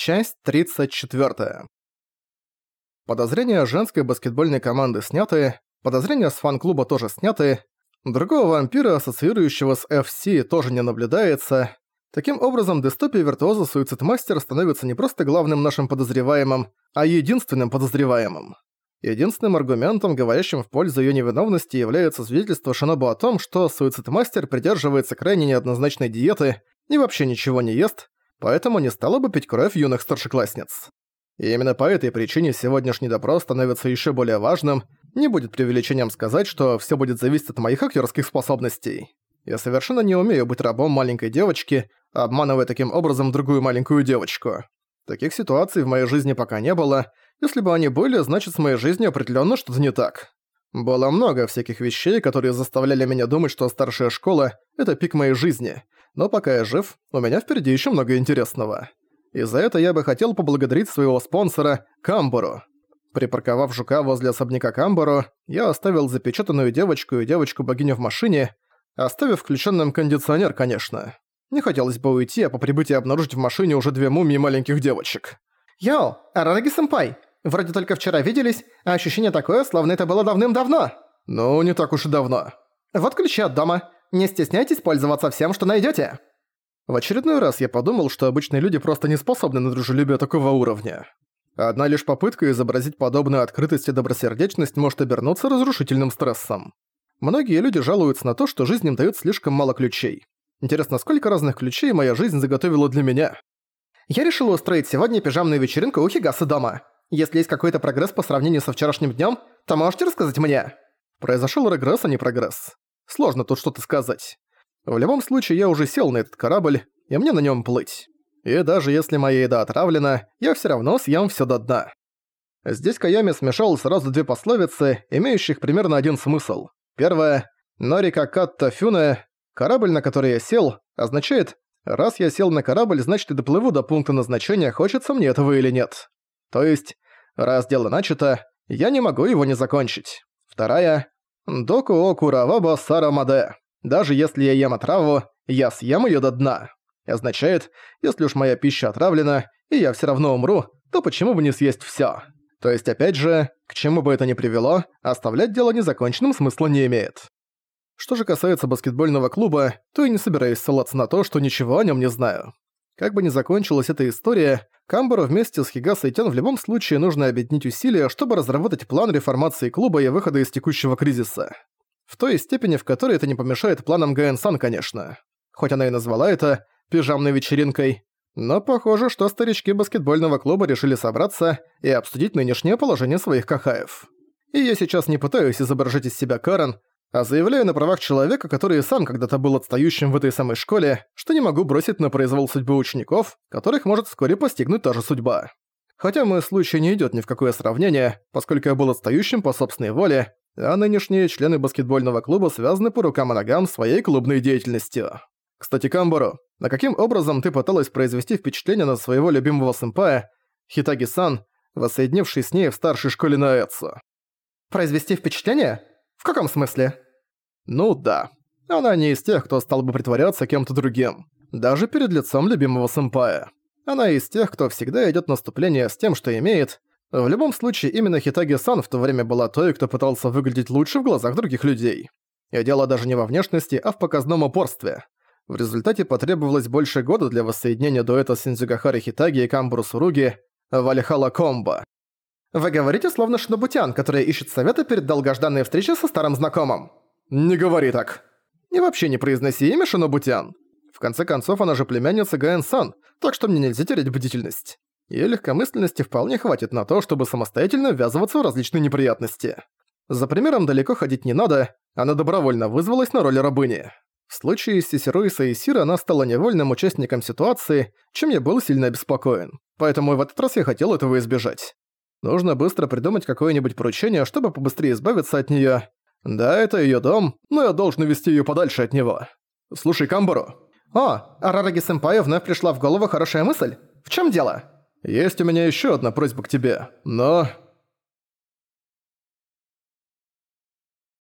Часть 34. Подозрения женской баскетбольной команды сняты, подозрения с фан-клуба тоже сняты, другого вампира, ассоциирующего с FC, тоже не наблюдается. Таким образом, дистопия виртуоза Суицидмастер становится не просто главным нашим подозреваемым, а единственным подозреваемым. Единственным аргументом, говорящим в пользу её невиновности, является свидетельство Шинобу о том, что Суицидмастер придерживается крайне неоднозначной диеты и вообще ничего не ест, поэтому не стала бы пить кровь юных старшеклассниц. И именно по этой причине сегодняшний допрос становится еще более важным, не будет преувеличением сказать, что все будет зависеть от моих актерских способностей. Я совершенно не умею быть рабом маленькой девочки, обманывая таким образом другую маленькую девочку. Таких ситуаций в моей жизни пока не было. Если бы они были, значит с моей жизнью определенно что-то не так. Было много всяких вещей, которые заставляли меня думать, что старшая школа — это пик моей жизни — но пока я жив, у меня впереди еще много интересного. И за это я бы хотел поблагодарить своего спонсора Камбору. Припарковав жука возле особняка Камбору, я оставил запечатанную девочку и девочку-богиню в машине, оставив включенным кондиционер, конечно. Не хотелось бы уйти, а по прибытии обнаружить в машине уже две мумии маленьких девочек. «Йоу, Арараги-сэмпай! Вроде только вчера виделись, а ощущение такое, словно это было давным-давно!» «Ну, не так уж и давно». «Вот ключи от дома. Не стесняйтесь пользоваться всем, что найдёте». В очередной раз я подумал, что обычные люди просто не способны на дружелюбие такого уровня. Одна лишь попытка изобразить подобную открытость и добросердечность может обернуться разрушительным стрессом. Многие люди жалуются на то, что жизнь им даёт слишком мало ключей. Интересно, сколько разных ключей моя жизнь заготовила для меня? Я решила устроить сегодня пижамную вечеринку у Хигасы дома. Если есть какой-то прогресс по сравнению со вчерашним днём, то можете рассказать мне? Произошёл регресс, а не прогресс. Сложно тут что-то сказать. В любом случае, я уже сел на этот корабль, и мне на нем плыть. И даже если моя еда отравлена, я все равно съем все до дна. Здесь Каями смешал сразу две пословицы, имеющих примерно один смысл. Первая «Норика катта фюне» — корабль, на который я сел, означает «раз я сел на корабль, значит и доплыву до пункта назначения, хочется мне этого или нет». То есть, раз дело начато, я не могу его не закончить. Вторая Доку Окураваба Сарамаде. Даже если я ем отраву, я съем её до дна. Означает, если уж моя пища отравлена, и я всё равно умру, то почему бы не съесть всё? То есть, опять же, к чему бы это ни привело, оставлять дело незаконченным смысла не имеет. Что же касается баскетбольного клуба, то я не собираюсь ссылаться на то, что ничего о нём не знаю. Как бы ни закончилась эта история, Камбару вместе с Хигасой Тен в любом случае нужно объединить усилия, чтобы разработать план реформации клуба и выхода из текущего кризиса. В той степени, в которой это не помешает планам Гаэн-сан, конечно. Хоть она и назвала это «пижамной вечеринкой», но похоже, что старички баскетбольного клуба решили собраться и обсудить нынешнее положение своих кахаев. И я сейчас не пытаюсь изображать из себя Карен, а заявляю на правах человека, который сам когда-то был отстающим в этой самой школе, что не могу бросить на произвол судьбы учеников, которых может вскоре постигнуть та же судьба. Хотя мой случай не идёт ни в какое сравнение, поскольку я был отстающим по собственной воле, а нынешние члены баскетбольного клуба связаны по рукам и ногам своей клубной деятельностью. Кстати, Камбору, на каким образом ты пыталась произвести впечатление на своего любимого сэмпая, Хитаги-сан, воссоединившись с ней в старшей школе на Эцу? Произвести впечатление? В каком смысле? Ну да. Она не из тех, кто стал бы притворяться кем-то другим. Даже перед лицом любимого сэмпая. Она из тех, кто всегда идёт наступление с тем, что имеет. В любом случае, именно Хитаги-сан в то время была той, кто пытался выглядеть лучше в глазах других людей. И дело даже не во внешности, а в показном упорстве. В результате потребовалось больше года для воссоединения дуэта Синдзюгахари Хитаги и Камбуру Суруги Вальхала Комбо. Вы говорите словно шнобутян, который ищет совета перед долгожданной встречей со старым знакомым. Не говори так. И вообще не произноси имя Шинобутян. В конце концов, она же племянница Гаэн-сан, так что мне нельзя терять бдительность. Её легкомысленности вполне хватит на то, чтобы самостоятельно ввязываться в различные неприятности. За примером далеко ходить не надо, она добровольно вызвалась на роль рабыни. В случае с Сесируиса и Сира она стала невольным участником ситуации, чем я был сильно обеспокоен. Поэтому в этот раз я хотел этого избежать. Нужно быстро придумать какое-нибудь поручение, чтобы побыстрее избавиться от неё. Да, это её дом, но я должен увести её подальше от него. Слушай, Камбару. О, Арараги-сэмпаю вновь пришла в голову хорошая мысль. В чём дело? Есть у меня ещё одна просьба к тебе, но...